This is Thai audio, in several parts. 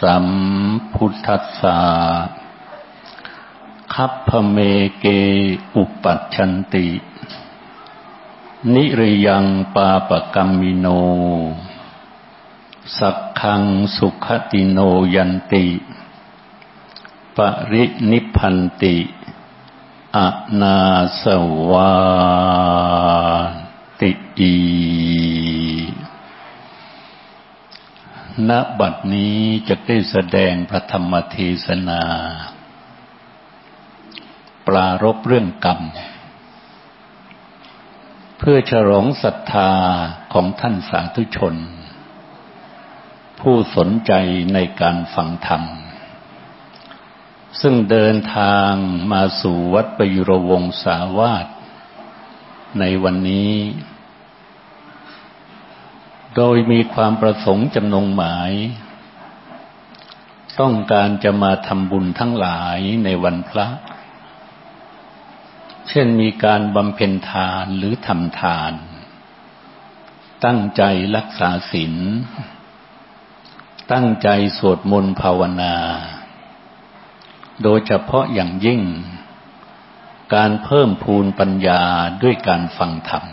สัมพุทธัสสะคัพพเมเกอุปัชชันติ นิริยังปาปกรรมิโน สักขังสุขติโนยันติ ปรินิพันติอนาสวาติอี ณบัดนี้จะได้แสดงพระธรรมเทศนาปลารบเรื่องกรรม เพื่อฉลองศรัทธาของท่านสาธุชน ผู้สนใจในการฟังธรรม ซึ่งเดินทางมาสู่วัดประยุรวงศาวาสในวันนี้ โดยมีความประสงค์จำนงหมาย ต้องการจะมาทำบุญทั้งหลายในวันพระ เช่นมีการบำเพ็ญทานหรือทำทาน ตั้งใจรักษาศีลตั้งใจสวดมนต์ภาวนา โดยเฉพาะอย่างยิ่ง การเพิ่มพูนปัญญาด้วยการฟังธรรม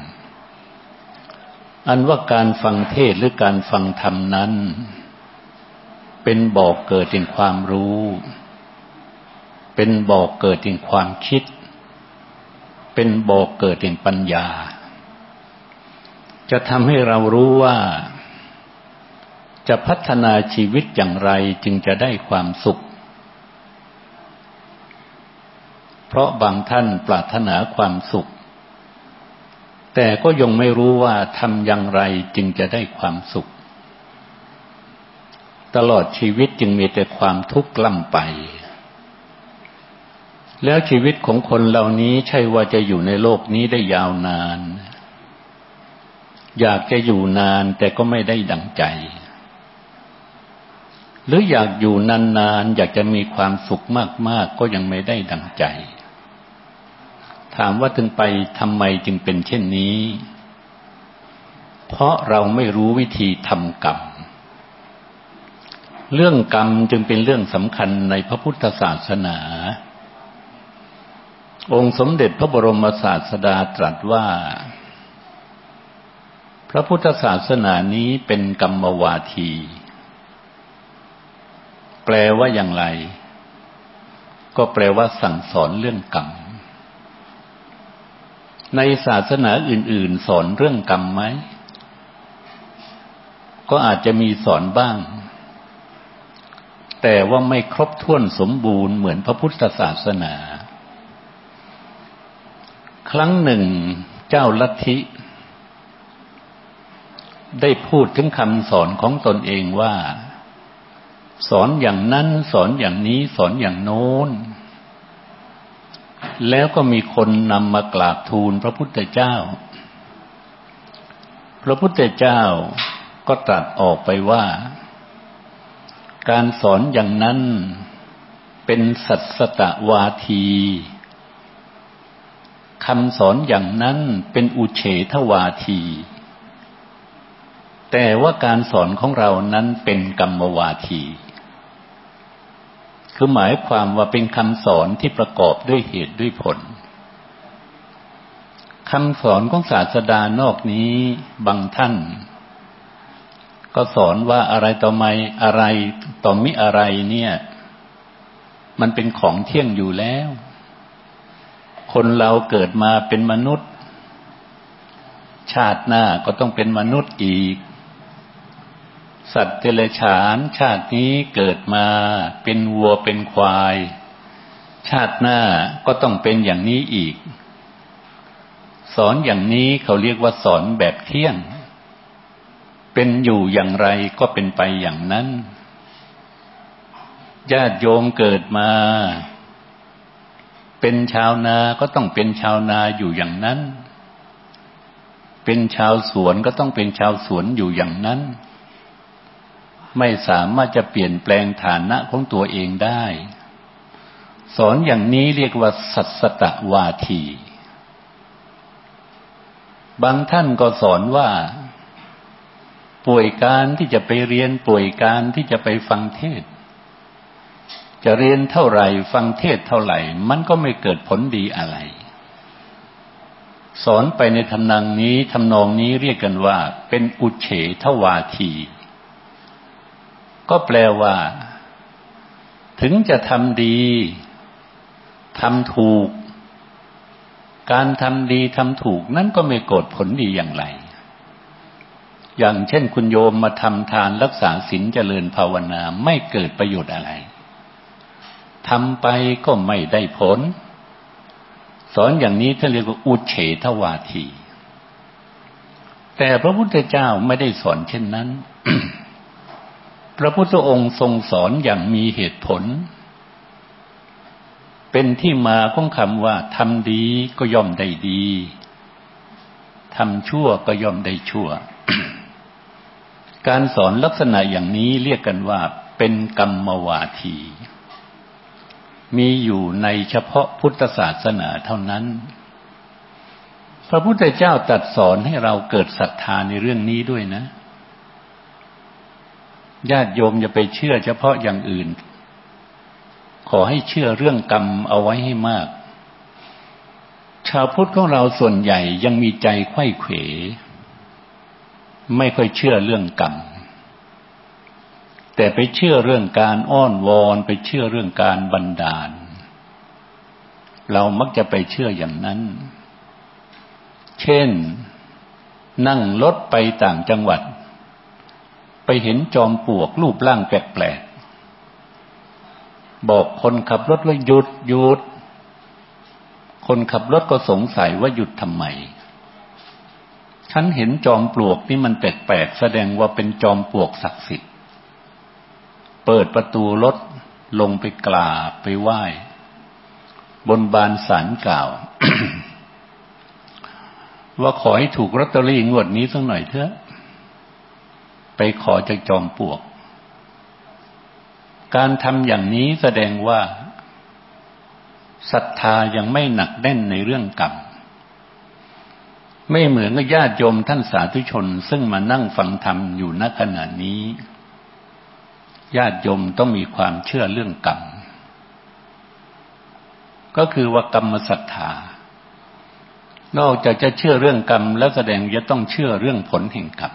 อันว่าการฟังเทศหรือการฟังธรรมนั้น เป็นบอกเกิดถึงความรู้ เป็นบอกเกิดถึงความคิด เป็นบอกเกิดถึงปัญญา จะทำให้เรารู้ว่า จะพัฒนาชีวิตอย่างไรจึงจะได้ความสุข เพราะบางท่านปรารถนาความสุข แต่ก็ยังไม่รู้ว่าทำอย่างไรจึงจะได้ความสุข ตลอดชีวิตจึงมีแต่ความทุกข์กล่ำไป แล้วชีวิตของคนเหล่านี้ใช่ว่าจะอยู่ในโลกนี้ได้ยาวนาน อยากจะอยู่นานแต่ก็ไม่ได้ดังใจ หรืออยากอยู่นานๆอยากจะมีความสุขมากๆ ก็ยังไม่ได้ดังใจ ถามว่าถึงไปทำไมจึงเป็นเช่นนี้ เพราะเราไม่รู้วิธีทำกรรม เรื่องกรรมจึงเป็นเรื่องสำคัญในพระพุทธศาสนา องค์สมเด็จพระบรมศาสดาตรัสว่า พระพุทธศาสนานี้เป็นกรรมวาที แปลว่าอย่างไร ก็แปลว่าสั่งสอนเรื่องกรรม ในศาสนาอื่น ๆ สอนเรื่องกรรมไหม ก็อาจจะมีสอนบ้าง แต่ว่าไม่ครบถ้วนสมบูรณ์เหมือนพระพุทธศาสนา ครั้งหนึ่งเจ้าลัทธิได้พูดถึงคำสอนของตนเองว่า สอนอย่างนั้น สอนอย่างนี้สอนอย่างโน้น แล้วก็มีคนนำมากราบทูลพระพุทธเจ้า พระพุทธเจ้าก็ตรัสออกไปว่า การสอนอย่างนั้นเป็นสัตสตวาทีคำสอนอย่างนั้นเป็นอุเฉทวาที แต่ว่าการสอนของเรานั้นเป็นกรรมวาที คือหมายความว่าเป็นคำสอนที่ประกอบด้วยเหตุด้วยผลคำสอนของศาสดานอกนี้บางท่าน ก็สอนว่าอะไรต่อไม่อะไรต่อมิอะไรเนี่ย มันเป็นของเที่ยงอยู่แล้ว คนเราเกิดมาเป็นมนุษย์ ชาติหน้าก็ต้องเป็นมนุษย์อีก สัตว์เดรัจฉานชาตินี้เกิดมาเป็นวัวเป็นควาย ชาติหน้าก็ต้องเป็นอย่างนี้อีก สอนอย่างนี้เขาเรียกว่าสอนแบบเที่ยง เป็นอยู่อย่างไรก็เป็นไปอย่างนั้นญาติโยมเกิดมา เป็นชาวนาก็ต้องเป็นชาวนาอยู่อย่างนั้น เป็นชาวสวนก็ต้องเป็นชาวสวนอยู่อย่างนั้น ไม่สามารถจะเปลี่ยนแปลงฐานะของตัวเองได้ สอนอย่างนี้เรียกว่าสัตสตวาที บางท่านก็สอนว่า ป่วยการที่จะไปเรียนป่วยการที่จะไปฟังเทศ จะเรียนเท่าไหร่ ฟังเทศเท่าไหร่ มันก็ไม่เกิดผลดีอะไร สอนไปในทำนองนี้ทำนองนี้เรียกกันว่า เป็นอุเฉทวาที ก็แปลว่า ถึงจะทำดีทำถูก การทำดีทำถูกนั่นก็ไม่เกิดผลดีอย่างไร อย่างเช่นคุณโยมมาทำทานรักษาศีลเจริญภาวนาไม่เกิดประโยชน์อะไรทำไปก็ไม่ได้ผล สอนอย่างนี้ท่านเรียกว่าอุเฉทวาที แต่พระพุทธเจ้าไม่ได้สอนเช่นนั้น พระพุทธองค์ทรงสอนอย่างมีเหตุผล เป็นที่มาของคำว่าทำดีก็ย่อมได้ดีทำชั่วก็ย่อมได้ชั่ว การสอนลักษณะอย่างนี้เรียกกันว่า เป็นกรรมวาที มีอยู่ในเฉพาะพุทธศาสนาเท่านั้น พระพุทธเจ้าตรัสสอนให้เราเกิดศรัทธาในเรื่องนี้ด้วยนะ ญาติโยมอย่าไปเชื่อเฉพาะอย่างอื่น ขอให้เชื่อเรื่องกรรมเอาไว้ให้มาก ชาวพุทธของเราส่วนใหญ่ยังมีใจไข้เขว ไม่ค่อยเชื่อเรื่องกรรม แต่ไปเชื่อเรื่องการอ้อนวอนไปเชื่อเรื่องการบันดาล เรามักจะไปเชื่ออย่างนั้น เช่น นั่งรถไปต่างจังหวัด ไปเห็นจอมปลวกรูปร่างแปลกๆบอกคนขับรถว่าหยุดหยุด คนขับรถก็สงสัยว่าหยุดทำไมฉันเห็นจอมปลวกนี่มันแปลกๆแสดงว่าเป็นจอมปลวกศักดิ์สิทธิ์ เปิดประตูรถลงไปกราบไปไหว้ บนบานสารกล่าว ว่าขอให้ถูกรัตเตอรี่งวดนี้สักหน่อยเถอะ ไปขอจากจอมปลวก การทำอย่างนี้แสดงว่าศรัทธายังไม่หนักแน่นในเรื่องกรรม ไม่เหมือนกับญาติโยมท่านสาธุชน ซึ่งมานั่งฟังธรรมอยู่ณขณะนี้ ญาติโยมต้องมีความเชื่อเรื่องกรรม ก็คือว่ากรรมศรัทธา นอกจากจะเชื่อเรื่องกรรม แล้วแสดงจะต้องเชื่อเรื่องผลแห่งกรรม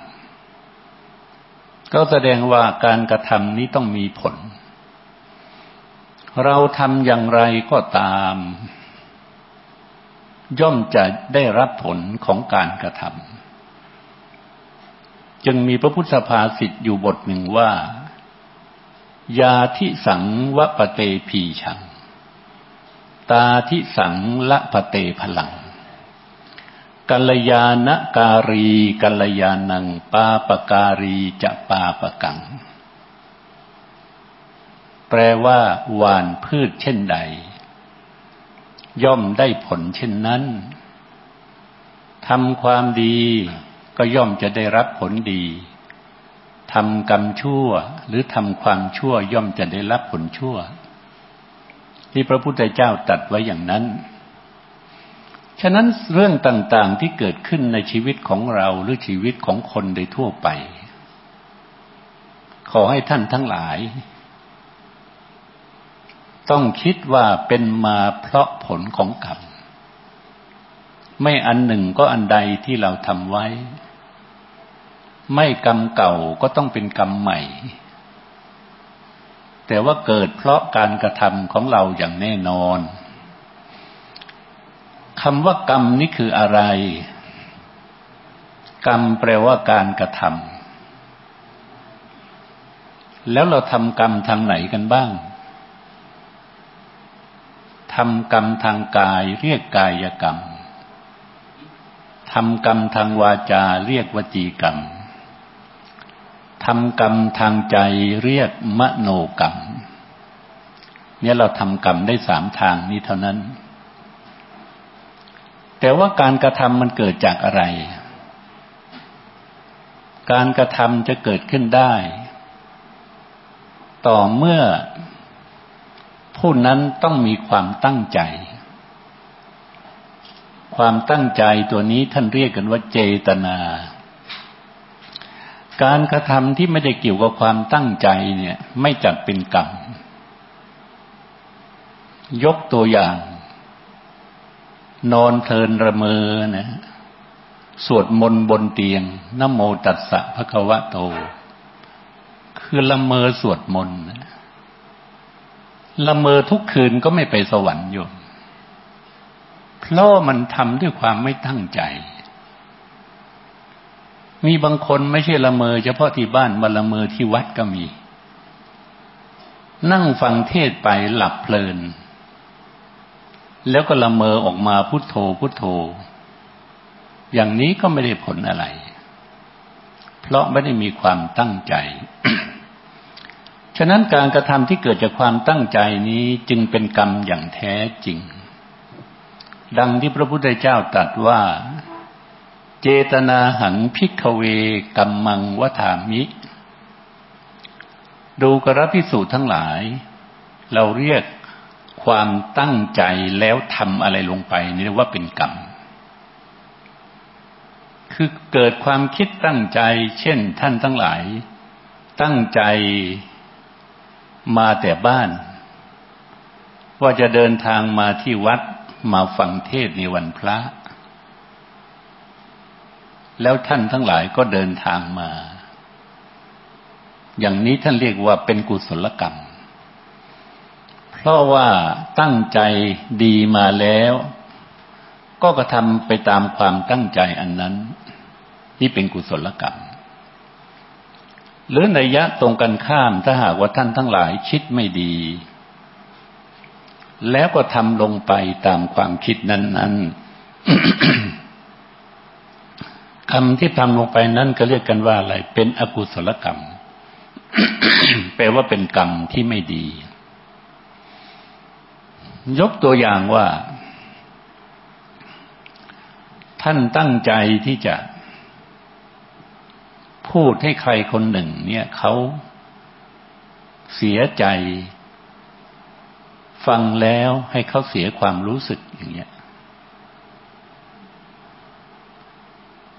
ก็แสดงว่าการกระทำนี้ต้องมีผล เราทำอย่างไรก็ตาม ย่อมจะได้รับผลของการกระทำจึงมีพระพุทธภาษิตอยู่บทหนึ่งว่า ยาทิสังวะปะเตพีชัง ตาทิสังละปะเตพลัง กัลยาณการี กัลยาณัง ปาปการีจะปาปกัง แปลว่าหวานพืชเช่นใด ย่อมได้ผลเช่นนั้นทำความดีก็ย่อมจะได้รับผลดีทำกรรมชั่วหรือทำความชั่วย่อมจะได้รับผลชั่ว ที่พระพุทธเจ้าตัดไว้อย่างนั้น ฉะนั้นเรื่องต่างๆที่เกิดขึ้นในชีวิตของเราหรือชีวิตของคนโดยทั่วไป ขอให้ท่านทั้งหลาย ต้องคิดว่าเป็นมาเพราะผลของกรรม ไม่อันหนึ่งก็อันใดที่เราทำไว้ ไม่กรรมเก่าก็ต้องเป็นกรรมใหม่ แต่ว่าเกิดเพราะการกระทำของเราอย่างแน่นอน คำว่ากรรมนี่คืออะไร กรรมแปลว่าการกระทำแล้วเราทำกรรมทางไหนกันบ้างทำกรรมทางกายเรียกกายกรรมทำกรรมทางวาจาเรียกวจีกรรมทำกรรมทางใจเรียกมโนกรรม เนี่ยเราทำกรรมได้สามทางนี้เท่านั้น แต่ว่าการกระทำมันเกิดจากอะไร การกระทำจะเกิดขึ้นได้ ต่อเมื่อผู้นั้นต้องมีความตั้งใจ ความตั้งใจตัวนี้ท่านเรียกกันว่าเจตนา การกระทำที่ไม่ได้เกี่ยวกับความตั้งใจเนี่ย ไม่จัดเป็นกรรม ยกตัวอย่าง นอนเพลินระเมอนะสวดมนต์บนเตียงนโมตัสสะพระคะวะโต คือละเมอสวดมนต์ละเมอทุกคืนก็ไม่ไปสวรรค์โยมเพราะมันทำด้วยความไม่ตั้งใจ มีบางคนไม่ใช่ละเมอเฉพาะที่บ้านมาละเมอที่วัดก็มี นั่งฟังเทศไปหลับเพลิน แล้วก็ละเมอออกมาพุโทโธพุโทโธ อย่างนี้ก็ไม่ได้ผลอะไร เพราะไม่ได้มีความตั้งใจ ฉะนั้นการกระทำที่เกิดจากความตั้งใจนี้จึงเป็นกรรมอย่างแท้จริง ดังที่พระพุทธเจ้าตรัสว่า เจตนาหังพิกเวกัมมังวถามิ ดูกระพิสูจน์ทั้งหลาย เราเรียก ความตั้งใจแล้วทำอะไรลงไป นี่เรียกว่าเป็นกรรม คือเกิดความคิดตั้งใจ เช่นท่านทั้งหลาย ตั้งใจมาแต่บ้าน ว่าจะเดินทางมาที่วัดมาฟังเทศในวันพระ แล้วท่านทั้งหลายก็เดินทางมา อย่างนี้ท่านเรียกว่าเป็นกุศลกรรม เพราะว่าตั้งใจดีมาแล้ว ก็กระทำไปตามความตั้งใจอันนั้นที่เป็นกุศลกรรม หรือในยะตรงกันข้ามถ้าหากว่าท่านทั้งหลายคิดไม่ดี แล้วก็ทำลงไปตามความคิดนั้น ๆคำที่ทำลงไปนั้นก็เรียกกันว่าอะไร เป็นอกุศลกรรม แปลว่าเป็นกรรมที่ไม่ดี ยกตัวอย่างว่า ท่านตั้งใจที่จะ พูดให้ใครคนหนึ่ง เนี่ยเขาเสียใจ ฟังแล้วให้เขาเสียความรู้สึกอย่างเงี้ย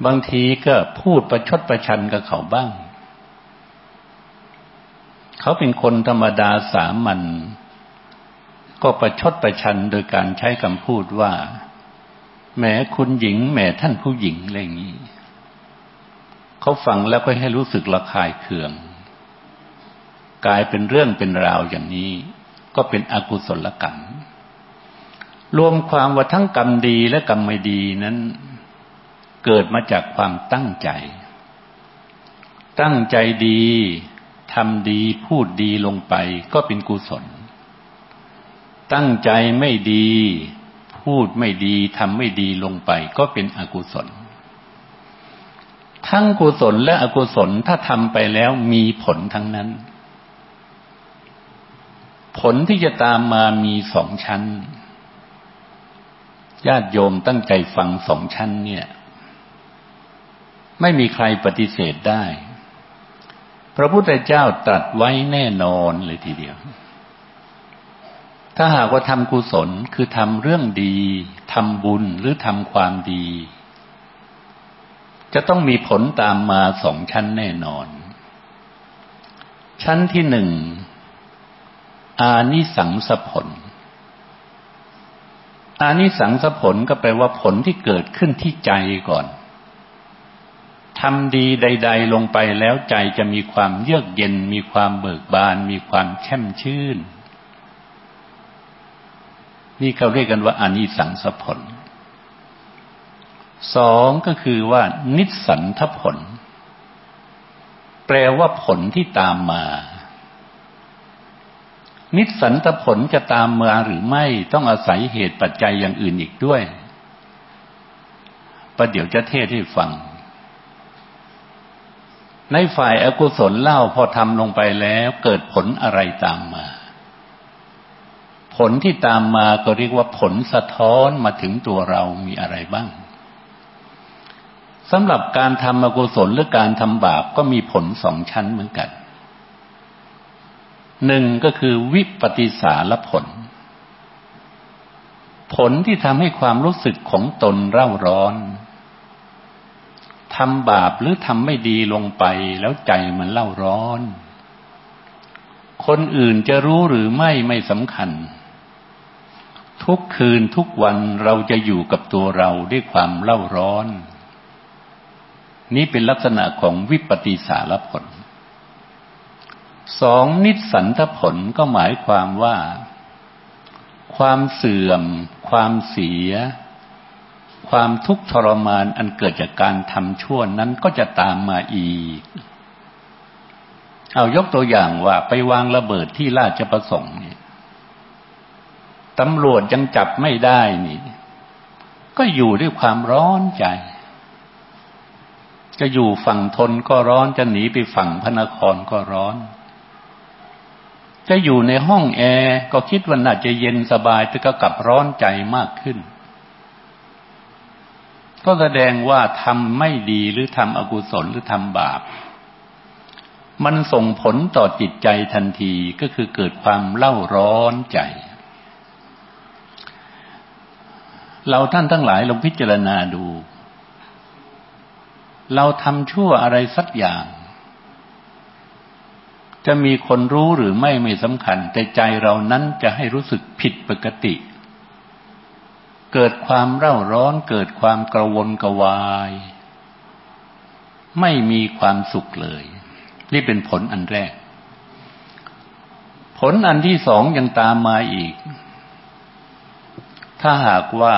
บางทีก็พูดประชดประชันกับเขาบ้าง เขาเป็นคนธรรมดาสามัญ ก็ประชดประชันโดยการใช้คำพูดว่าแม้คุณหญิงแม้ท่านผู้หญิงอะไรอย่างนี้เขาฟังแล้วก็ให้รู้สึกระคายเคือง กลายเป็นเรื่องเป็นราวอย่างนี้ ก็เป็นอกุศลกรรม รวมความว่าทั้งกรรมดีและกรรมไม่ดีนั้น เกิดมาจากความตั้งใจ ตั้งใจดีทำดีพูดดีลงไปก็เป็นกุศล ตั้งใจไม่ดี พูดไม่ดีทำไม่ดีลงไป ก็เป็นอกุศล ทั้งกุศลและอกุศลถ้าทำไปแล้วมีผลทั้งนั้น ผลที่จะตามมามีสองชั้นญาติโยมตั้งใจฟังสองชั้นเนี่ย ไม่มีใครปฏิเสธได้ พระพุทธเจ้าตรัสไว้แน่นอนเลยทีเดียว ถ้าหากว่าทำกุศลคือทำเรื่องดีทำบุญหรือทำความดี จะต้องมีผลตามมาสองชั้นแน่นอน ชั้นที่หนึ่ง อานิสังสผล อานิสังสผลก็แปลว่าผลที่เกิดขึ้นที่ใจก่อนทำดีใด ๆ ลงไปแล้วใจจะมีความเยือกเย็น มีความเบิกบาน มีความแช่มชื่น นี่เขาเรียกกันว่าอานิสังสผล สองก็คือว่านิสันทผล แปลว่าผลที่ตามมา นิสันทผลจะตามมาหรือไม่ต้องอาศัยเหตุปัจจัยอย่างอื่นอีกด้วย ประเดี๋ยวจะเทศให้ฟังในฝ่ายอากุศลเล่าพอทำลงไปแล้วเกิดผลอะไรตามมา ผลที่ตามมาก็เรียกว่าผลสะท้อนมาถึงตัวเรามีอะไรบ้างสำหรับการทำอกุศลหรือการทำบาปก็มีผลสองชั้นเหมือนกัน หนึ่งก็คือวิปฏิสารผล ผลที่ทำให้ความรู้สึกของตนเร่าร้อนทำบาปหรือทำไม่ดีลงไปแล้วใจมันเล่าร้อน คนอื่นจะรู้หรือไม่ไม่สำคัญ ทุกคืนทุกวันเราจะอยู่กับตัวเราด้วยความเล่าร้อน นี่เป็นลักษณะของวิปฏิสารผล สองนิสันทผลก็หมายความว่า ความเสื่อม ความเสีย ความทุกข์ทรมานอันเกิดจากการทำชั่วนั้นก็จะตามมาอีก เอายกตัวอย่างว่าไปวางระเบิดที่ราชประสงค์เนี่ย ตำรวจยังจับไม่ได้นี่ ก็อยู่ด้วยความร้อนใจ จะอยู่ฝั่งทนก็ร้อนจะหนีไปฝั่งพระนครก็ร้อน จะอยู่ในห้องแอร์ก็คิดว่าน่าจะเย็นสบายแต่ก็กลับร้อนใจมากขึ้น ก็แสดงว่าทำไม่ดีหรือทำอกุศลหรือทำบาปมันส่งผลต่อจิตใจทันทีก็คือเกิดความเล่าร้อนใจ เราท่านทั้งหลายลองพิจารณาดู เราทำชั่วอะไรสักอย่าง จะมีคนรู้หรือไม่ไม่สำคัญ แต่ใจเรานั้นจะให้รู้สึกผิดปกติ เกิดความเร่าร้อนเกิดความกระวนกระวาย ไม่มีความสุขเลย นี่เป็นผลอันแรก ผลอันที่สองยังตามมาอีก ถ้าหากว่า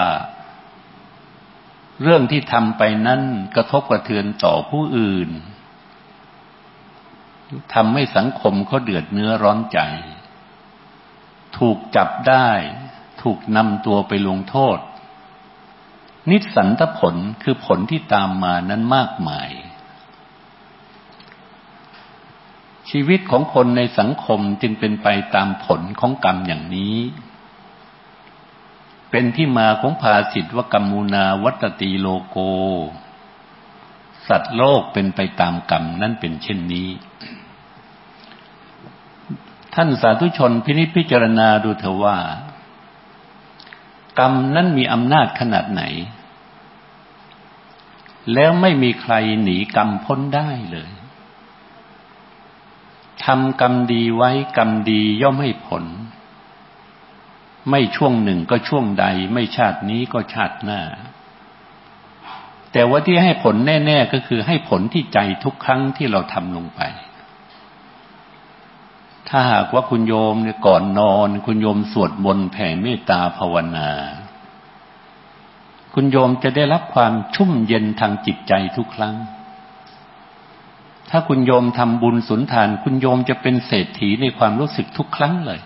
เรื่องที่ทำไปนั้นกระทบกระเทือนต่อผู้อื่นทำให้สังคมเขาเดือดเนื้อร้อนใจ ถูกจับได้ ถูกนำตัวไปลงโทษ นิสันตผลคือผลที่ตามมานั้นมากมาย ชีวิตของคนในสังคมจึงเป็นไปตามผลของกรรมอย่างนี้ เป็นที่มาของภาษิตว่ากรรมูนาวัตตีโลโก สัตว์โลกเป็นไปตามกรรมนั่นเป็นเช่นนี้ ท่านสาธุชนพินิจพิจารณาดูเถอะว่า กรรมนั้นมีอำนาจขนาดไหน แล้วไม่มีใครหนีกรรมพ้นได้เลยทำกรรมดีไว้กรรมดีย่อมให้ผล ไม่ช่วงหนึ่งก็ช่วงใด ไม่ชาตินี้ก็ชาติหน้า แต่ว่าที่ให้ผลแน่ ๆ ก็คือให้ผลที่ใจทุกครั้งที่เราทำลงไป ถ้าหากว่าคุณโยมเนี่ยก่อนนอน คุณโยมสวดมนต์แผ่เมตตาภาวนา คุณโยมจะได้รับความชุ่มเย็นทางจิตใจทุกครั้ง ถ้าคุณโยมทำบุญสุนทาน คุณโยมจะเป็นเศรษฐีในความรู้สึกทุกครั้งเลย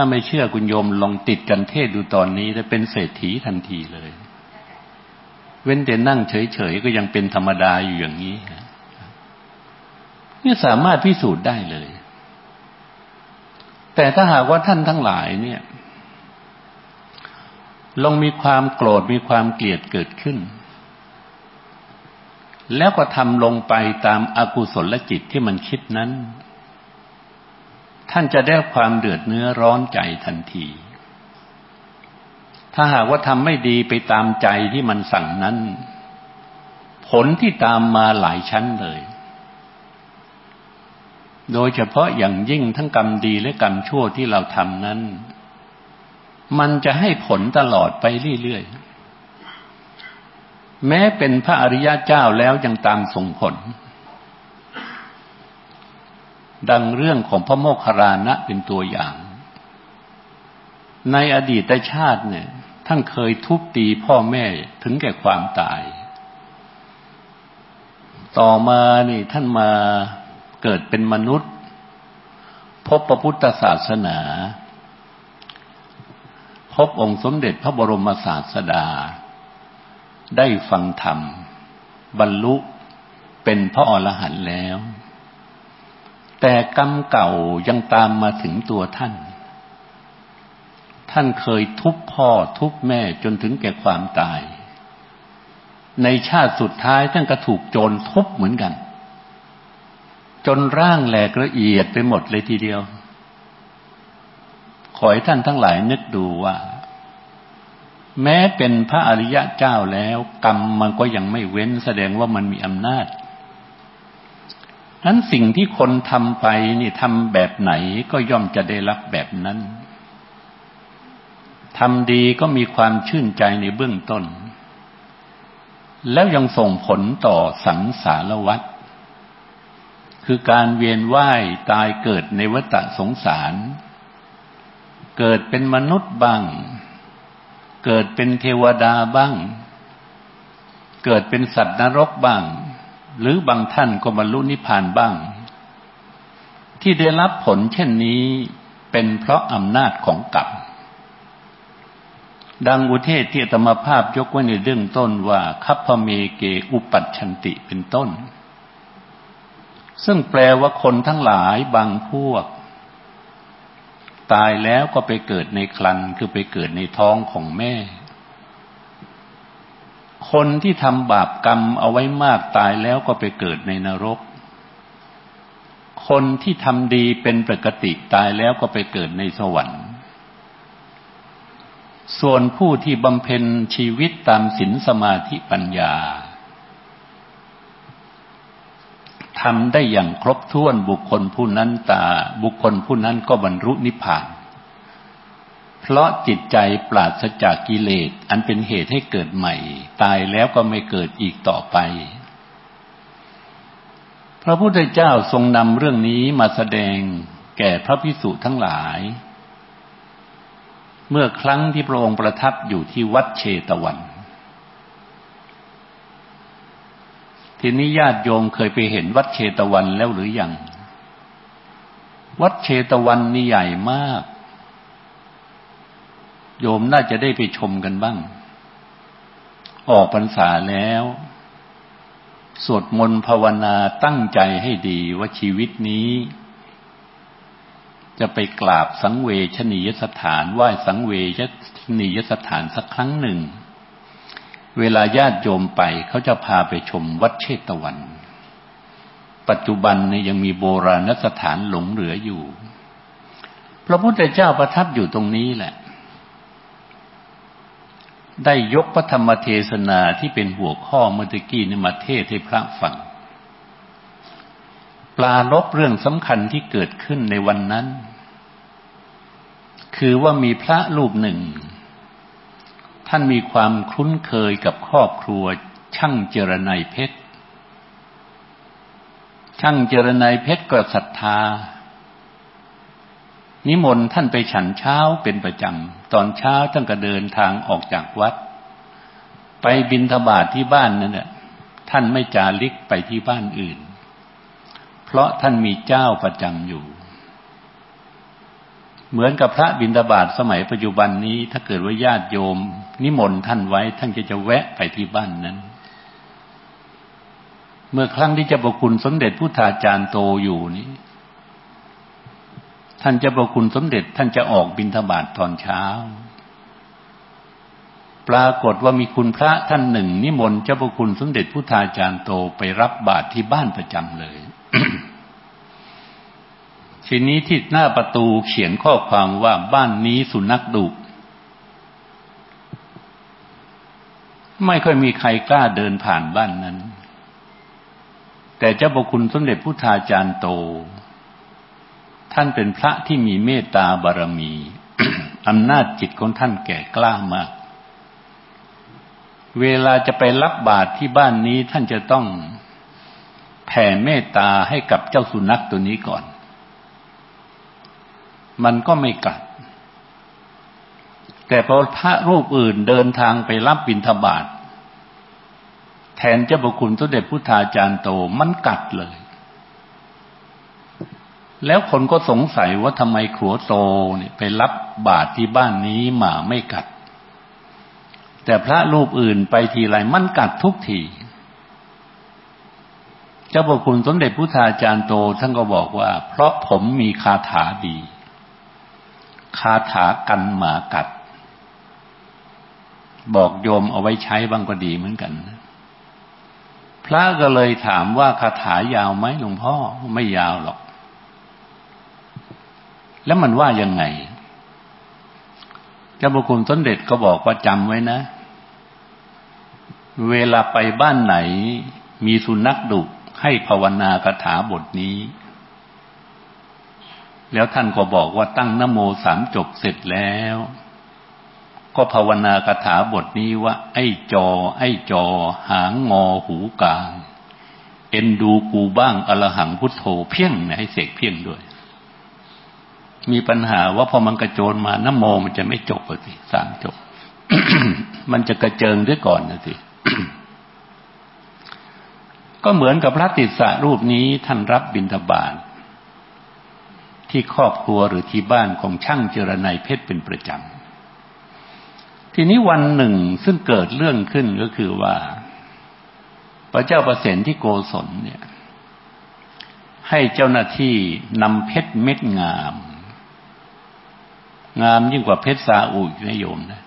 ถ้าไม่เชื่อคุณโยมลองติดกันเทศดูตอนนี้จะเป็นเศรษฐีทันทีเลย เว้นแต่นั่งเฉยๆก็ยังเป็นธรรมดาอยู่อย่างนี้นี่สามารถพิสูจน์ได้เลย แต่ถ้าหากว่าท่านทั้งหลายเนี่ย ลองมีความโกรธมีความเกลียดเกิดขึ้น แล้วก็ทำลงไปตามอากุศลจิตที่มันคิดนั้น ท่านจะได้ความเดือดเนื้อร้อนใจทันที ถ้าหากว่าทำไม่ดีไปตามใจที่มันสั่งนั้น ผลที่ตามมาหลายชั้นเลย โดยเฉพาะอย่างยิ่งทั้งกรรมดีและกรรมชั่วที่เราทำนั้น มันจะให้ผลตลอดไปเรื่อยๆ แม้เป็นพระอริยเจ้าแล้วยังตามส่งผล ดังเรื่องของพระโมคคัลลานะเป็นตัวอย่าง ในอดีตชาติเนี่ย ท่านเคยทุบตีพ่อแม่ถึงแก่ความตาย ต่อมานี่ท่านมาเกิดเป็นมนุษย์ พบพระพุทธศาสนา พบองค์สมเด็จพระบรมศาสดา ได้ฟังธรรม บรรลุเป็นพระอรหันต์แล้ว แต่กรรมเก่ายังตามมาถึงตัวท่าน ท่านเคยทุบพ่อทุบแม่จนถึงแก่ความตาย ในชาติสุดท้ายท่านก็ถูกโจรทุบเหมือนกัน จนร่างแหลกละเอียดไปหมดเลยทีเดียว ขอให้ท่านทั้งหลายนึกดูว่า แม้เป็นพระอริยะเจ้าแล้ว กรรมมันก็ยังไม่เว้นแสดงว่ามันมีอำนาจ นั้นสิ่งที่คนทำไปนี่ทำแบบไหนก็ย่อมจะได้รับแบบนั้นทำดีก็มีความชื่นใจในเบื้องต้น แล้วยังส่งผลต่อสังสารวัฏคือการเวียนว่ายตายเกิดในวัฏสงสาร เกิดเป็นมนุษย์บ้าง เกิดเป็นเทวดาบ้าง เกิดเป็นสัตว์นรกบ้าง หรือบางท่านก็บรรลุนิพพานบ้าง ที่ได้รับผลเช่นนี้เป็นเพราะอำนาจของกรรมดังอุเทศที่ธรรมภาพยกไว้ในเรื่องต้นว่าคัพพเมเกอุปัชันติเป็นต้น ซึ่งแปลว่าคนทั้งหลายบางพวก ตายแล้วก็ไปเกิดในคลันคือไปเกิดในท้องของแม่ คนที่ทำบาปกรรมเอาไว้มากตายแล้วก็ไปเกิดในนรก คนที่ทำดีเป็นปกติตายแล้วก็ไปเกิดในสวรรค์ ส่วนผู้ที่บำเพ็ญชีวิตตามศีลสมาธิปัญญาทำได้อย่างครบถ้วนบุคคลผู้นั้นตา บุคคลผู้นั้นก็บรรลุนิพพาน เพราะจิตใจปราศจากกิเลส อันเป็นเหตุให้เกิดใหม่ ตายแล้วก็ไม่เกิดอีกต่อไป พระพุทธเจ้าทรงนำเรื่องนี้มาแสดงแก่พระพิสุทั้งหลาย เมื่อครั้งที่พระองค์ประทับอยู่ที่วัดเชตวัน ทีนี้ญาติโยมเคยไปเห็นวัดเชตวันแล้วหรืออยัง วัดเชตวันนี่ใหญ่มาก โยมน่าจะได้ไปชมกันบ้าง ออกพรรษาแล้ว สวดมนต์ภาวนาตั้งใจให้ดีว่าชีวิตนี้ จะไปกราบสังเวชนียสถานไหว้สังเวชนียสถานสักครั้งหนึ่ง เวลาญาติโยมไปเขาจะพาไปชมวัดเชตวัน ปัจจุบันเนี่ยยังมีโบราณสถานหลงเหลืออยู่ พระพุทธเจ้าประทับอยู่ตรงนี้แหละ ได้ยกพระธรรมเทศนาที่เป็นหัวข้อเมื่อกี้ในมาเทศให้พระฟัง ปลาลบเรื่องสำคัญที่เกิดขึ้นในวันนั้น คือว่ามีพระรูปหนึ่ง ท่านมีความคุ้นเคยกับครอบครัว ช่างเจรนายเพชร ช่างเจรนายเพชรก็ศรัทธา นิมนต์ท่านไปฉันเช้าเป็นประจำ ตอนเช้าท่านก็เดินทางออกจากวัด ไปบินทบาทที่บ้านนั่นแหละท่านไม่จาริกไปที่บ้านอื่น เพราะท่านมีเจ้าประจำอยู่ เหมือนกับพระบินทบาทสมัยปัจจุบันนี้ ถ้าเกิดว่าญาติโยม นิมนต์ท่านไว้ ท่านจะจะแวะไปที่บ้านนั้น เมื่อครั้งที่จะประคุณสมเด็จพุทธาจารย์โตอยู่นี้ ท่านเจ้าประคุณสมเด็จ ท่านจะออกบิณฑบาตตอนเช้า ปรากฏว่ามีคุณพระท่านหนึ่ง นิมนต์เจ้าประคุณสมเด็จพุทธาจารย์โตไปรับบาตรที่บ้านประจำเลยทีนี้ที่หน้าประตูเขียนข้อความว่าบ้านนี้สุนัขดุไม่ค่อยมีใครกล้าเดินผ่านบ้านนั้น แต่เจ้าประคุณสมเด็จพุทธาจารย์โต ท่านเป็นพระที่มีเมตตาบารมีอำนาจจิตของท่านแก่กล้ามาก เวลาจะไปรับบาตรที่บ้านนี้ท่านจะต้องแผ่เมตตาให้กับเจ้าสุนัขตัวนี้ก่อน มันก็ไม่กัด แต่พอพระรูปอื่นเดินทางไปรับบิณฑบาตแทนเจ้าบุคุณสมเด็จพุทธาจารย์โตมันกัดเลย แล้วคนก็สงสัยว่าทำไมขัวโตเนี่ยไปรับบาตรที่บ้านนี้หมาไม่กัด แต่พระรูปอื่นไปทีไรมันกัดทุกที เจ้าบุคุณสมเด็จพุทธาจารย์โตท่านก็บอกว่า เพราะผมมีคาถาดี คาถากันหมากัด บอกโยมเอาไว้ใช้บ้างก็ดีเหมือนกันพระก็เลยถามว่าคาถายาวไหมหลวงพ่อไม่ยาวหรอก แล้วมันว่ายังไงเจ้าบุคุณต้นเด็ดก็บอกว่าจำไว้นะ เวลาไปบ้านไหน มีสุนัขดุให้ภาวนาคาถาบทนี้ แล้วท่านก็บอกว่าตั้งนโมสามจบเสร็จแล้ว ก็ภาวนาคาถาบทนี้ว่า ไอ้จอ ไอ้จอ หางงอหูกลาง เอ็นดูกูบ้างอรหังพุทโธเพียงเนี่ยให้เสกเพียงด้วย มีปัญหาว่าพอมันกระโจนมานโมมันจะไม่จบสิสามจบ มันจะกระเจิงด้วยก่อนนะสิก็เหมือนกับพระติสสะรูปนี้ท่านรับบิณฑบาตทที่ครอบครัวหรือที่บ้านของช่างเจรไนเพชรเป็นประจำ ทีนี้วันหนึ่งซึ่งเกิดเรื่องขึ้นก็คือว่า พระเจ้าประเสนที่โกศลเนี่ย ให้เจ้าหน้าที่นำเพชรเม็ดงาม งามยิ่งกว่าเพชรซาอุกนโยมนะ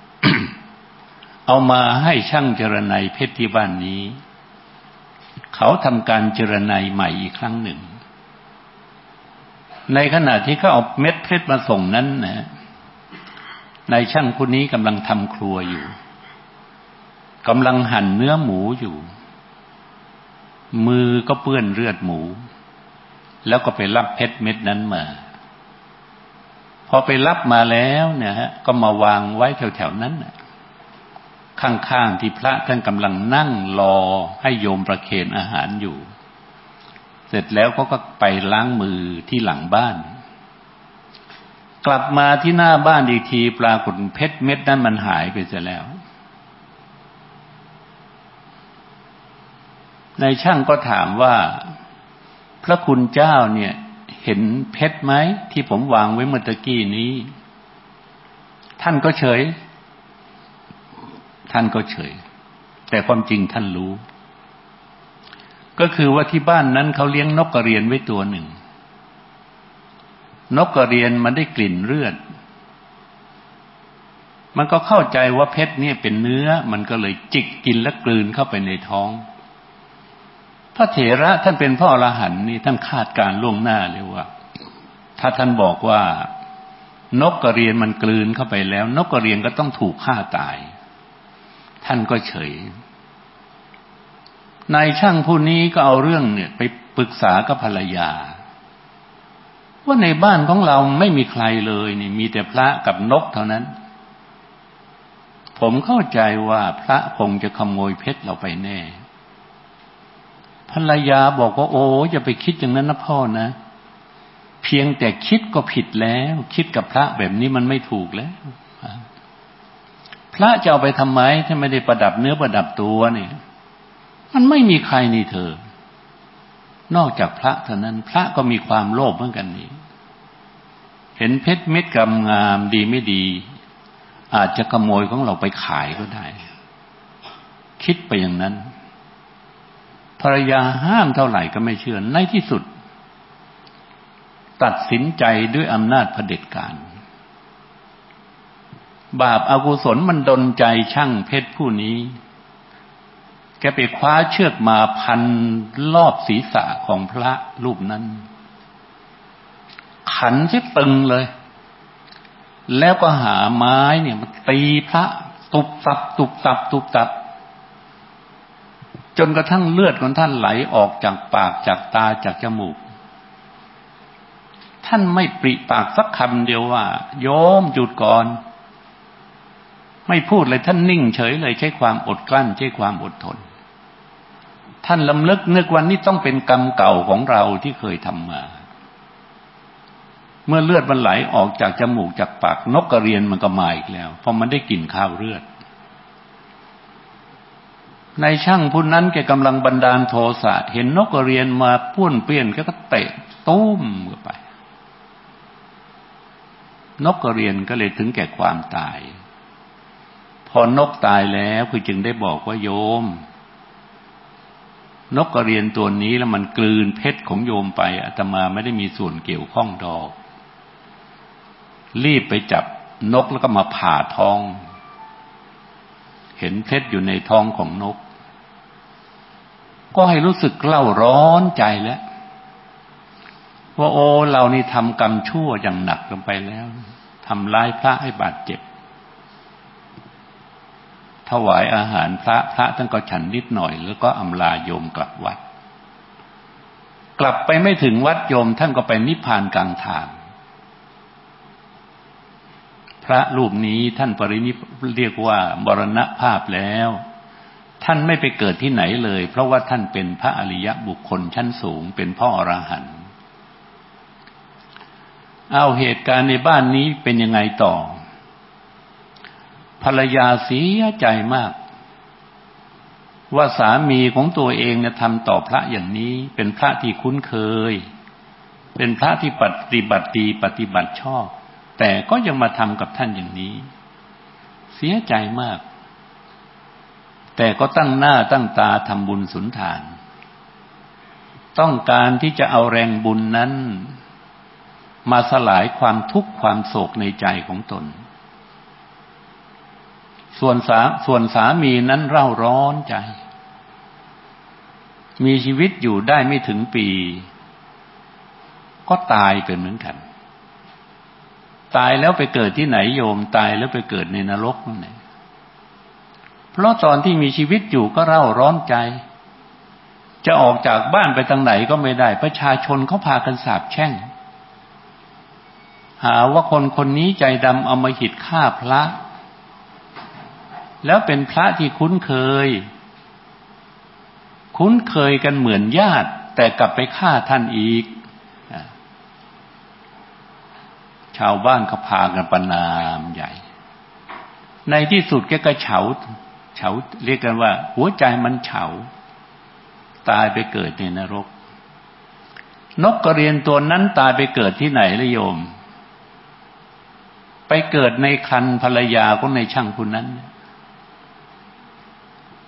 เอามาให้ช่างเจรไนเพชรที่บ้านนี้ เขาทำการเจรไนใหม่อีกครั้งหนึ่ง ในขณะที่เขาเอาเม็ดเพชรมาส่งนั้นนะนายช่างคนนี้กำลังทำครัวอยู่กำลังหั่นเนื้อหมูอยู่ มือก็เปื้อนเลือดหมู แล้วก็ไปรับเพชรเม็ดนั้นมา พอไปรับมาแล้วเนี่ยฮะก็มาวางไว้แถวๆนั้นข้างๆที่พระท่านกำลังนั่งรอให้โยมประเคนอาหารอยู่ เสร็จแล้วเขาก็ไปล้างมือที่หลังบ้าน กลับมาที่หน้าบ้านอีกทีปรากฏเพชรเม็ดนั้นมันหายไปเสียแล้วนายช่างก็ถามว่า พระคุณเจ้าเนี่ย เห็นเพชรไหมที่ผมวางไว้เมื่อตะกี้นี้ ท่านก็เฉย ท่านก็เฉย แต่ความจริงท่านรู้ ก็คือว่าที่บ้านนั้นเขาเลี้ยงนกกระเรียนไว้ตัวหนึ่ง นกกระเรียนมันได้กลิ่นเลือด มันก็เข้าใจว่าเพชรนี่เป็นเนื้อ มันก็เลยจิกกินและกลืนเข้าไปในท้อง พระเถระท่านเป็นพ่ออรหันต์นี่ท่านคาดการล่วงหน้าเลยว่า ถ้าท่านบอกว่านกกระเรียนมันกลืนเข้าไปแล้ว นกกระเรียนก็ต้องถูกฆ่าตาย ท่านก็เฉยนายช่างผู้นี้ก็เอาเรื่องเนี่ยไปปรึกษากับภรรยา ว่าในบ้านของเราไม่มีใครเลยนี่ มีแต่พระกับนกเท่านั้น ผมเข้าใจว่าพระคงจะขโมยเพชรเราไปแน่ ภรรยาบอกว่าโอ้อย่าไปคิดอย่างนั้นนะพ่อนะ เพียงแต่คิดก็ผิดแล้ว คิดกับพระแบบนี้มันไม่ถูกแล้วพระจะเอาไปทำไมถ้าไม่ได้ประดับเนื้อประดับตัวเนี่ย มันไม่มีใครนี่เธอ นอกจากพระเท่านั้น พระก็มีความโลภเหมือนกันนี่เห็นเพชรเม็ดกำงามดีไม่ดี อาจจะขโมยของเราไปขายก็ได้ คิดไปอย่างนั้น ภรรยาห้ามเท่าไหร่ก็ไม่เชื่อในที่สุด ตัดสินใจด้วยอำนาจเผด็จการบาปอากุศลมันดนใจช่างเพชรผู้นี้ แกไปคว้าเชือกมาพันรอบศีรษะของพระรูปนั้น ขันที่ตึงเลย แล้วก็หาไม้เนี่ยมาตีพระ ตุบตับ ตุบตับ ตุบตับ จนกระทั่งเลือดของท่านไหลออกจากปากจากตาจากจมูก ท่านไม่ปริปากสักคำเดียวว่า โยมหยุดก่อน ไม่พูดเลยท่านนิ่งเฉยเลยใช้ความอดกลั้นใช้ความอดทน ท่านลำลึกนึกวันนี้ต้องเป็นกรรมเก่าของเราที่เคยทำมา เมื่อเลือดมันไหลออกจากจมูกจากปากนกกระเรียนมันก็มาอีกแล้ว เพราะมันได้กลิ่นข้าวเลือด ในช่างผู้นั้นแกกำลังบันดาลโทสะเห็นนกกระเรียนมาป้วนเปี้ยนก็เตะตุ้มเข้าไป นกกระเรียนก็เลยถึงแก่ความตาย พอนกตายแล้วคือจึงได้บอกว่าโยม นกกระเรียนตัวนี้แล้วมันกลืนเพชรของโยมไปอาตมาไม่ได้มีส่วนเกี่ยวข้องดอก รีบไปจับนกแล้วก็มาผ่าท้อง เห็นเพชรอยู่ในท้องของนก ก็ให้รู้สึกเล่าร้อนใจแล้ว ว่าโอ้เรานี่ทำกรรมชั่วอย่างหนักลงไปแล้วทำร้ายพระให้บาดเจ็บ ถวายอาหารพระพระท่านก็ฉันนิดหน่อย แล้วก็อำลาโยมกลับวัด กลับไปไม่ถึงวัดโยมท่านก็ไปนิพพานกลางทาง ระรูปนี้ท่านปรินิเรียกว่าบรณภาพแล้ว ท่านไม่ไปเกิดที่ไหนเลย เพราะว่าท่านเป็นพระอริยะบุคคลชั้นสูง เป็นพ่ออรหันต์เอาเหตุการณ์ในบ้านนี้เป็นยังไงต่อ ภรรยาเสียใจมาก ว่าสามีของตัวเองเนี่ยทำต่อพระอย่างนี้ เป็นพระที่คุ้นเคย เป็นพระที่ปฏิบัติดีปฏิบัติชอบ แต่ก็ยังมาทำกับท่านอย่างนี้ เสียใจมาก แต่ก็ตั้งหน้าตั้งตาทำบุญสุนทาน ต้องการที่จะเอาแรงบุญนั้น มาสลายความทุกข์ความโศกในใจของตน ส่วนสาส่วนสามีนั้นเร่าร้อนใจ มีชีวิตอยู่ได้ไม่ถึงปี ก็ตายเป็นเหมือนกัน ตายแล้วไปเกิดที่ไหนโยมตายแล้วไปเกิดในนรกนั่นเองเพราะตอนที่มีชีวิตอยู่ก็เร่าร้อนใจ จะออกจากบ้านไปทางไหนก็ไม่ได้ ประชาชนเขาพากันสาบแช่ง หาว่าคนคนนี้ใจดำเอามาหิดฆ่าพระ แล้วเป็นพระที่คุ้นเคย คุ้นเคยกันเหมือนญาติ แต่กลับไปฆ่าท่านอีก ชาวบ้านก็พากันประนามใหญ่ ในที่สุดแกก็เฉา เฉาเรียกกันว่า หัวใจมันเฉา ตายไปเกิดในนรก นกกระเรียนตัวนั้นตายไปเกิดที่ไหนละโยม ไปเกิดในคันภรรยาของในช่างคนนั้น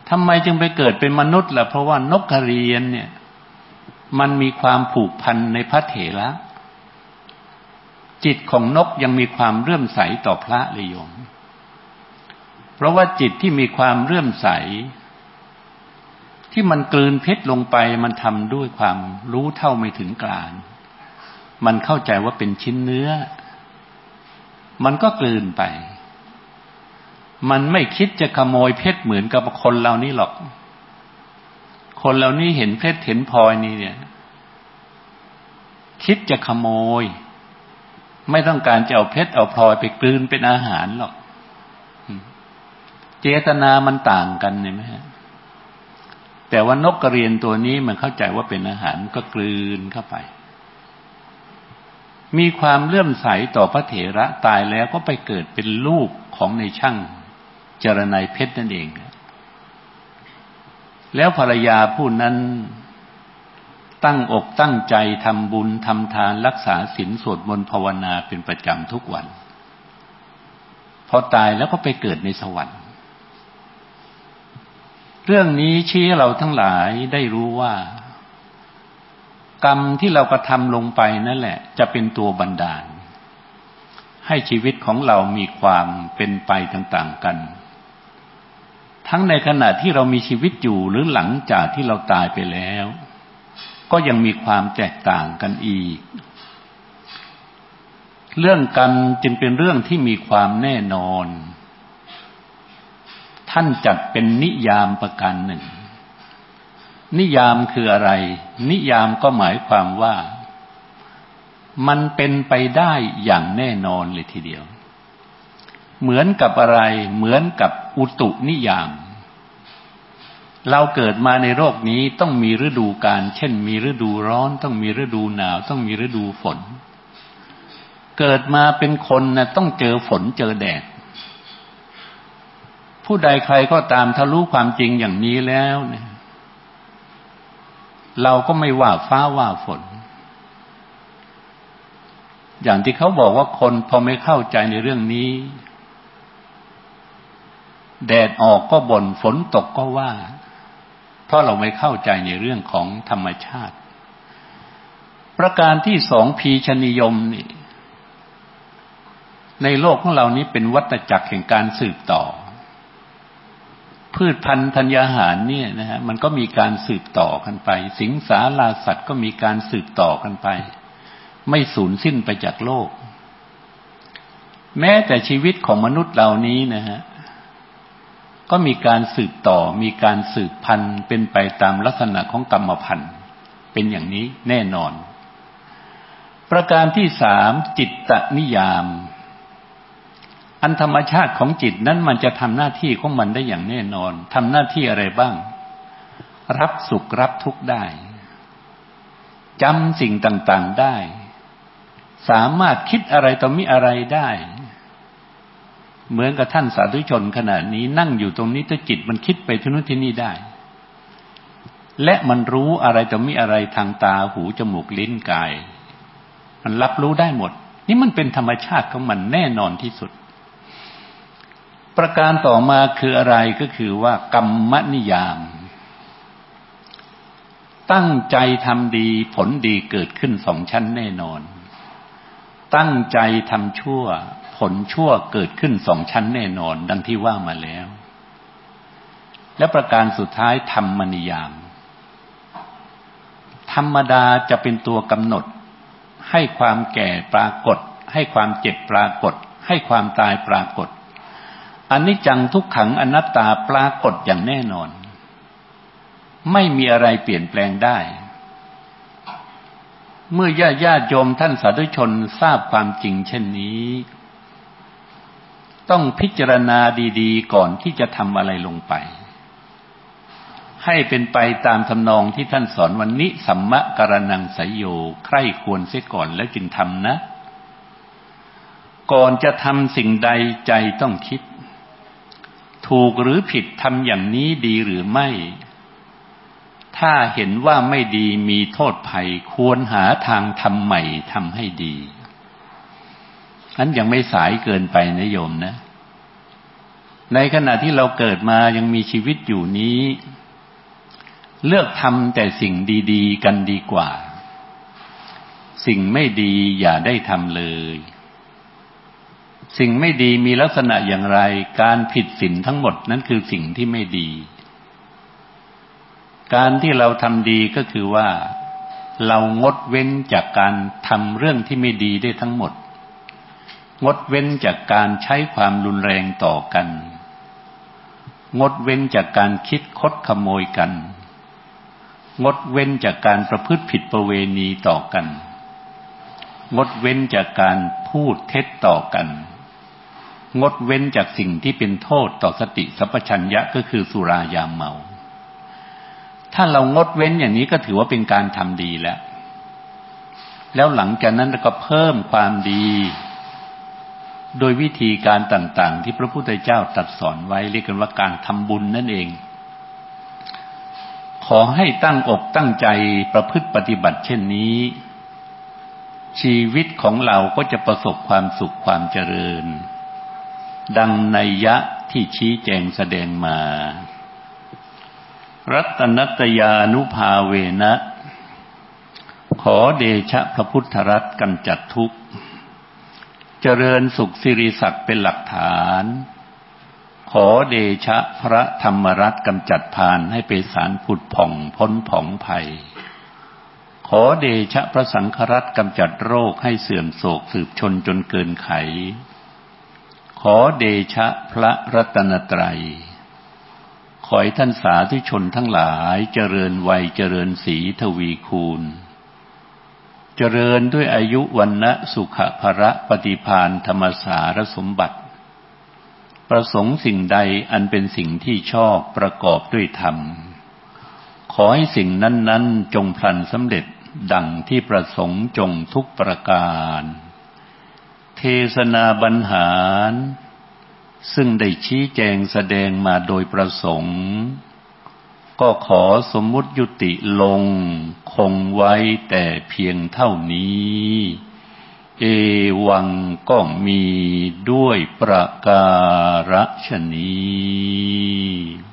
ทำไมจึงไปเกิดเป็นมนุษย์ล่ะ เพราะว่านกกระเรียนเนี่ย มันมีความผูกพันในพระเถระ จิตของนกยังมีความเรื่มใสต่อพระเลยโยม เพราะว่าจิตที่มีความเรื่มใส ที่มันกลืนเพชรลงไปมันทำด้วยความรู้เท่าไม่ถึงกลางมันเข้าใจว่าเป็นชิ้นเนื้อ มันก็กลืนไป มันไม่คิดจะขโมยเพชรเหมือนกับคนเรานี่หรอก คนเรานี่เห็นเพชรเห็นพลอยนี่เนี่ย คิดจะขโมย ไม่ต้องการจะเอาเพชรเอาพลอยไปกลืนเป็นอาหารหรอก เจตนามันต่างกันเห็นไหมฮะแต่ว่านกกระเรียนตัวนี้มันเข้าใจว่าเป็นอาหารก็กลืนเข้าไป มีความเลื่อมใสต่อพระเถระตายแล้วก็ไปเกิดเป็นลูกของในช่างจรนายเพชรนั่นเอง แล้วภรรยาผู้นั้น ตั้งอกตั้งใจทำบุญทำทานรักษาศีลสวดมนต์ภาวนาเป็นประจำทุกวัน พอตายแล้วก็ไปเกิดในสวรรค์ เรื่องนี้ชี้เราทั้งหลายได้รู้ว่า กรรมที่เรากระทำลงไปนั่นแหละ จะเป็นตัวบันดาล ให้ชีวิตของเรามีความเป็นไปต่าง ๆ กัน ทั้งในขณะที่เรามีชีวิตอยู่หรือหลังจากที่เราตายไปแล้ว ก็ยังมีความแตกต่างกันอีก เรื่องกรรมจึงเป็นเรื่องที่มีความแน่นอน ท่านจัดเป็นนิยามประการหนึ่ง นิยามคืออะไร นิยามก็หมายความว่า มันเป็นไปได้อย่างแน่นอนเลยทีเดียว เหมือนกับอะไร เหมือนกับอุตุนิยาม เราเกิดมาในโลกนี้ต้องมีฤดูกาลเช่น มีฤดูร้อน ต้องมีฤดูหนาว ต้องมีฤดูฝน เกิดมาเป็นคนนะต้องเจอฝนเจอแดด ผู้ใดใครก็ตามถ้ารู้ความจริงอย่างนี้แล้วเนี่ยเราก็ไม่ว่าฟ้าว่าฝน อย่างที่เขาบอกว่าคนพอไม่เข้าใจในเรื่องนี้ แดดออกก็บน่นฝนตกก็ว่า ราะเราไม่เข้าใจในเรื่องของธรรมชาติ ประการที่สองพีชนิยมนี่ในโลกของเรานี้เป็นวัฏจักรแห่งการสืบต่อ พืชพันธุ์ธัญญาหารเนี่ยนะฮะมันก็มีการสืบต่อกันไป สิงสาราสัตว์ก็มีการสืบต่อกันไป ไม่สูญสิ้นไปจากโลก แม้แต่ชีวิตของมนุษย์เหล่านี้นะฮะ ก็มีการสืบต่อ มีการสืบพันธุ์เป็นไปตามลักษณะของกรรมพันธุ์ เป็นอย่างนี้แน่นอน ประการที่สามจิตตนิยาม อันธรรมชาติของจิตนั้นมันจะทำหน้าที่ของมันได้อย่างแน่นอนทำหน้าที่อะไรบ้าง รับสุขรับทุกข์ได้จำสิ่งต่างๆได้ สามารถคิดอะไรต่อมิอะไรได้ เหมือนกับท่านสาธุชนขณะนี้นั่งอยู่ตรงนี้ถ้าจิตมันคิดไปที่นู้นที่นี่ได้ และมันรู้อะไรต่อมีอะไรทางตาหูจมูกลิ้นกาย มันรับรู้ได้หมด นี่มันเป็นธรรมชาติของมันแน่นอนที่สุด ประการต่อมาคืออะไรก็คือว่ากรรมนิยาม ตั้งใจทำดีผลดีเกิดขึ้นสองชั้นแน่นอน ตั้งใจทำชั่ว ผลชั่วเกิดขึ้นสองชั้นแน่นอน ดังที่ว่ามาแล้ว และประการสุดท้ายธรรมนิยาม ธรรมดาจะเป็นตัวกำหนด ให้ความแก่ปรากฏ ให้ความเจ็บปรากฏ ให้ความตายปรากฏอันนี้จังทุกขังอนัตตาปรากฏอย่างแน่นอน ไม่มีอะไรเปลี่ยนแปลงได้เมื่อญาติญาติโยมท่านสาธุชนทราบความจริงเช่นนี้ ต้องพิจารณาดีๆ ก่อนที่จะทำอะไรลงไป ให้เป็นไปตามทำนองที่ท่านสอนวันนี้สัมมะกรนังสยโย ใคร่ควรเสียก่อนแล้วจึงทำนะ ก่อนจะทำสิ่งใดใจต้องคิด ถูกหรือผิดทำอย่างนี้ดีหรือไม่ ถ้าเห็นว่าไม่ดีมีโทษภัยควรหาทางทำใหม่ทำให้ดี นั้นยังไม่สายเกินไปนะโยมนะ ในขณะที่เราเกิดมายังมีชีวิตอยู่นี้ เลือกทำแต่สิ่งดีๆ กันดีกว่า สิ่งไม่ดีอย่าได้ทำเลย สิ่งไม่ดีมีลักษณะอย่างไร การผิดศีลทั้งหมดนั้นคือสิ่งที่ไม่ดี การที่เราทำดีก็คือว่าเรางดเว้นจากการทำเรื่องที่ไม่ดีได้ทั้งหมด งดเว้นจากการใช้ความรุนแรงต่อกัน งดเว้นจากการคิดคดขโมยกัน งดเว้นจากการประพฤติผิดประเวณีต่อกัน งดเว้นจากการพูดเท็จต่อกัน งดเว้นจากสิ่งที่เป็นโทษต่อสติสัพพัญญะก็คือสุรายามเมา ถ้าเรางดเว้นอย่างนี้ก็ถือว่าเป็นการทำดีแล้ว แล้วหลังจากนั้นเราก็เพิ่มความดี โดยวิธีการต่างๆ ที่พระพุทธเจ้าตรัสสอนไว้เรียกกันว่าการทำบุญนั่นเอง ขอให้ตั้งอกตั้งใจประพฤติปฏิบัติเช่นนี้ ชีวิตของเราก็จะประสบความสุขความเจริญ ดังในยะที่ชี้แจงแสดงมา รัตนัตยานุภาเวนะ ขอเดชะพระพุทธรัตน์กำจัดทุกข์ เจริญสุขสิริศักดิ์เป็นหลักฐาน ขอเดชะพระธรรมรัตน์กำจัดพานให้เป็นสารผุดผ่องพ้นผ่องภัย ขอเดชะพระสังฆรัตน์กำจัดโรคให้เสื่อมโศกสืบชนจนเกินไข ขอเดชะพระรัตนตรัยขอให้ท่านสาธุชนทั้งหลายเจริญวัยเจริญสีทวีคูณ เจริญด้วยอายุวันนะสุขภระปฏิพานธรรมสารสมบัติ ประสงค์สิ่งใดอันเป็นสิ่งที่ชอบประกอบด้วยธรรม ขอให้สิ่งนั้นๆ จงพลันสำเร็จดังที่ประสงค์จงทุกประการ เทศนาบรรหาร ซึ่งได้ชี้แจงแสดงมาโดยประสงค์ ก็ขอสมมุติยุติลง คงไว้แต่เพียงเท่านี้ เอวังก็มีด้วยประการฉนี้